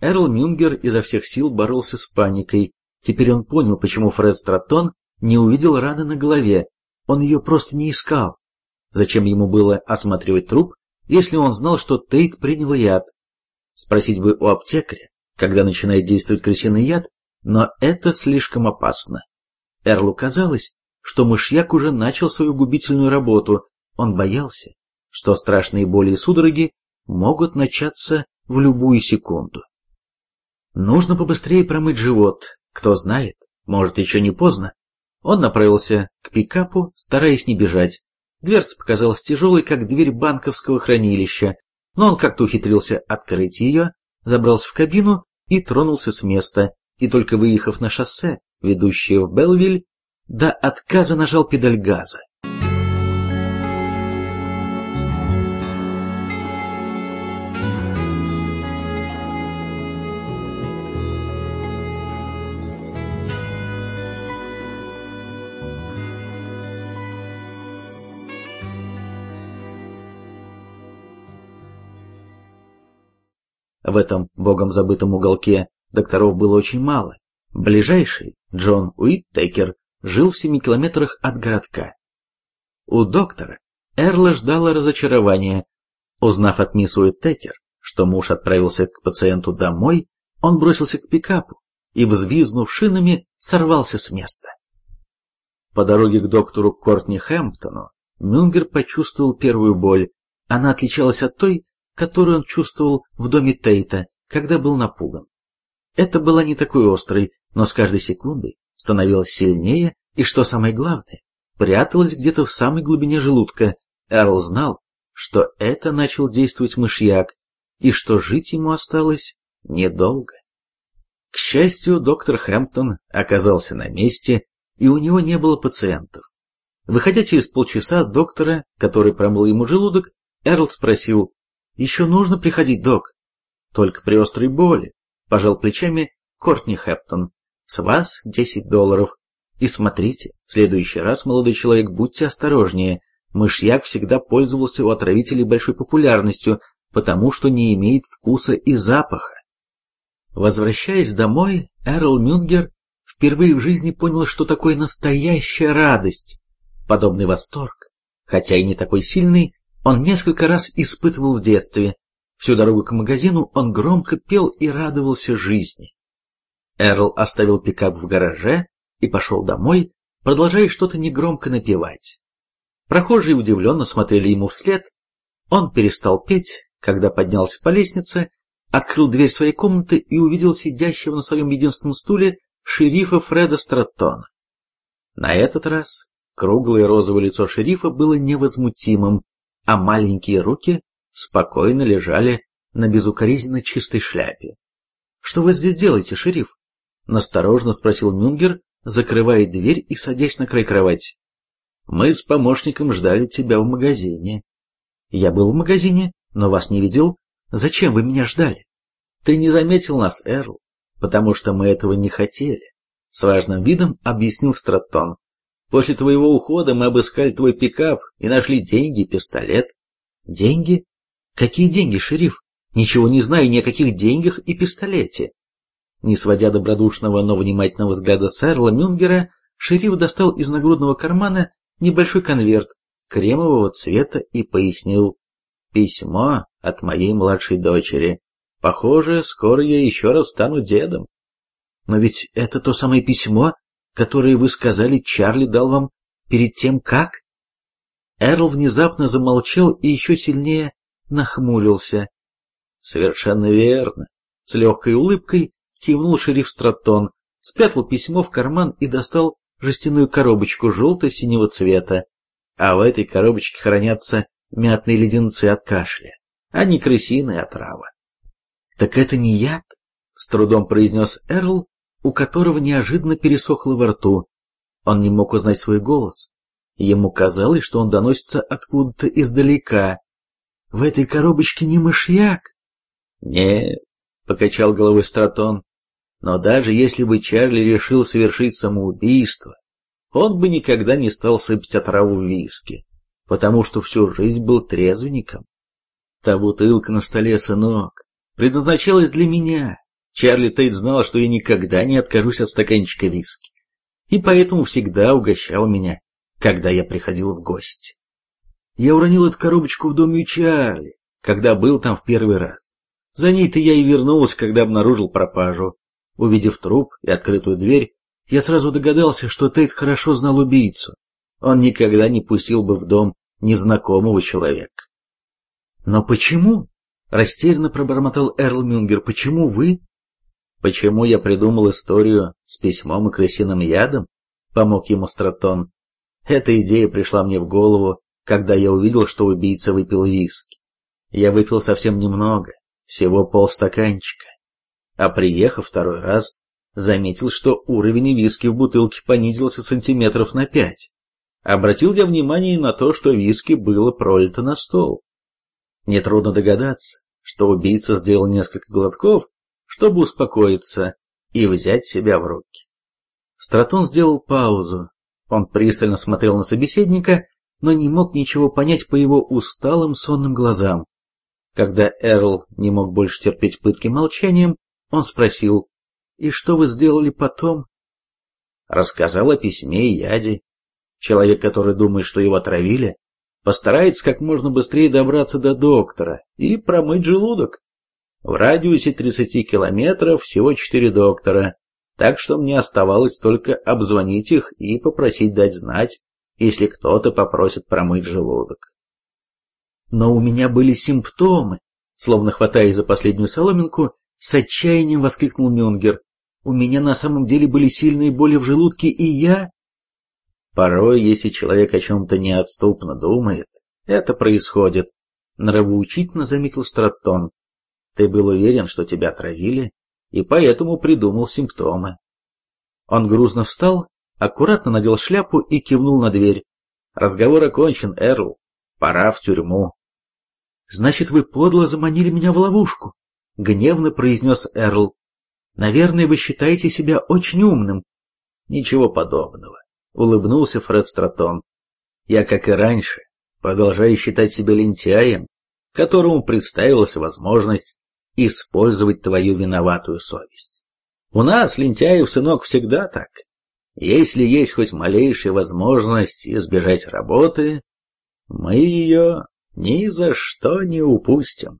Эрл Мюнгер изо всех сил боролся с паникой. Теперь он понял, почему Фред Стратон не увидел раны на голове. Он ее просто не искал. Зачем ему было осматривать труп, если он знал, что Тейт принял яд? Спросить бы у аптекаря, когда начинает действовать крысиный яд, но это слишком опасно. Эрлу казалось, что мышьяк уже начал свою губительную работу. Он боялся, что страшные боли и судороги могут начаться в любую секунду. Нужно побыстрее промыть живот. Кто знает, может еще не поздно. Он направился к пикапу, стараясь не бежать. Дверца показалась тяжелой, как дверь банковского хранилища, но он как-то ухитрился открыть ее, забрался в кабину и тронулся с места, и только выехав на шоссе, ведущее в Белвиль, до отказа нажал педаль газа. В этом богом забытом уголке докторов было очень мало. Ближайший, Джон Уиттекер, жил в семи километрах от городка. У доктора Эрла ждала разочарования. Узнав от мисс Уиттекер, что муж отправился к пациенту домой, он бросился к пикапу и, взвизнув шинами, сорвался с места. По дороге к доктору Кортни Хэмптону Мюнгер почувствовал первую боль. Она отличалась от той, которую он чувствовал в доме Тейта, когда был напуган. Это была не такой острой, но с каждой секундой становилась сильнее и, что самое главное, пряталась где-то в самой глубине желудка. Эрл знал, что это начал действовать мышьяк, и что жить ему осталось недолго. К счастью, доктор Хэмптон оказался на месте, и у него не было пациентов. Выходя через полчаса доктора, который промыл ему желудок, Эрл спросил, еще нужно приходить, док. Только при острой боли. Пожал плечами Кортни Хэптон. С вас 10 долларов. И смотрите, в следующий раз, молодой человек, будьте осторожнее. Мышьяк всегда пользовался у отравителей большой популярностью, потому что не имеет вкуса и запаха. Возвращаясь домой, Эрл Мюнгер впервые в жизни понял, что такое настоящая радость. Подобный восторг, хотя и не такой сильный, он несколько раз испытывал в детстве. Всю дорогу к магазину он громко пел и радовался жизни. Эрл оставил пикап в гараже и пошел домой, продолжая что-то негромко напевать. Прохожие удивленно смотрели ему вслед. Он перестал петь, когда поднялся по лестнице, открыл дверь своей комнаты и увидел сидящего на своем единственном стуле шерифа Фреда Страттона. На этот раз круглое розовое лицо шерифа было невозмутимым, а маленькие руки спокойно лежали на безукоризненно чистой шляпе. «Что вы здесь делаете, шериф?» — насторожно спросил Мюнгер, закрывая дверь и садясь на край кровати. «Мы с помощником ждали тебя в магазине». «Я был в магазине, но вас не видел. Зачем вы меня ждали?» «Ты не заметил нас, Эрл, потому что мы этого не хотели», — с важным видом объяснил Страттон. После твоего ухода мы обыскали твой пикап и нашли деньги и пистолет. Деньги? Какие деньги, шериф? Ничего не знаю ни о каких деньгах и пистолете. Не сводя добродушного, но внимательного взгляда Сэрла Мюнгера, шериф достал из нагрудного кармана небольшой конверт кремового цвета и пояснил. Письмо от моей младшей дочери. Похоже, скоро я еще раз стану дедом. Но ведь это то самое письмо, которые вы сказали, Чарли дал вам перед тем, как?» Эрл внезапно замолчал и еще сильнее нахмурился. «Совершенно верно», — с легкой улыбкой кивнул шериф Стратон, спрятал письмо в карман и достал жестяную коробочку желто-синего цвета. А в этой коробочке хранятся мятные леденцы от кашля, а не крысиная отрава. «Так это не яд?» — с трудом произнес Эрл, у которого неожиданно пересохло во рту. Он не мог узнать свой голос. Ему казалось, что он доносится откуда-то издалека. «В этой коробочке не мышьяк?» «Нет», — покачал головой Стратон. «Но даже если бы Чарли решил совершить самоубийство, он бы никогда не стал сыпать отраву в виски, потому что всю жизнь был трезвенником. Та бутылка на столе, сынок, предназначалась для меня, Чарли Тейт знал, что я никогда не откажусь от стаканчика виски, и поэтому всегда угощал меня, когда я приходил в гости. Я уронил эту коробочку в доме Чарли, когда был там в первый раз. За ней-то я и вернулся, когда обнаружил пропажу. Увидев труп и открытую дверь, я сразу догадался, что Тейт хорошо знал убийцу. Он никогда не пустил бы в дом незнакомого человека. «Но почему?» — растерянно пробормотал Эрл Мюнгер. «Почему вы?» «Почему я придумал историю с письмом и крысиным ядом?» — помог ему Стратон. «Эта идея пришла мне в голову, когда я увидел, что убийца выпил виски. Я выпил совсем немного, всего полстаканчика. А приехав второй раз, заметил, что уровень виски в бутылке понизился сантиметров на пять. Обратил я внимание на то, что виски было пролито на стол. Нетрудно догадаться, что убийца сделал несколько глотков, чтобы успокоиться и взять себя в руки. Стратон сделал паузу. Он пристально смотрел на собеседника, но не мог ничего понять по его усталым сонным глазам. Когда Эрл не мог больше терпеть пытки молчанием, он спросил, «И что вы сделали потом?» Рассказал о письме и яде. Человек, который думает, что его отравили, постарается как можно быстрее добраться до доктора и промыть желудок. В радиусе 30 километров всего четыре доктора, так что мне оставалось только обзвонить их и попросить дать знать, если кто-то попросит промыть желудок. Но у меня были симптомы, словно хватая за последнюю соломинку, с отчаянием воскликнул Мюнгер. У меня на самом деле были сильные боли в желудке, и я... Порой, если человек о чем-то неотступно думает, это происходит, нравоучительно заметил Страттон. Ты был уверен, что тебя травили, и поэтому придумал симптомы. Он грузно встал, аккуратно надел шляпу и кивнул на дверь. Разговор окончен, Эрл. Пора в тюрьму. Значит, вы подло заманили меня в ловушку, гневно произнес Эрл. Наверное, вы считаете себя очень умным. Ничего подобного улыбнулся Фред Стратон. Я, как и раньше, продолжаю считать себя лентяем, которому представилась возможность использовать твою виноватую совесть. У нас, лентяев, сынок, всегда так. Если есть хоть малейшая возможность избежать работы, мы ее ни за что не упустим.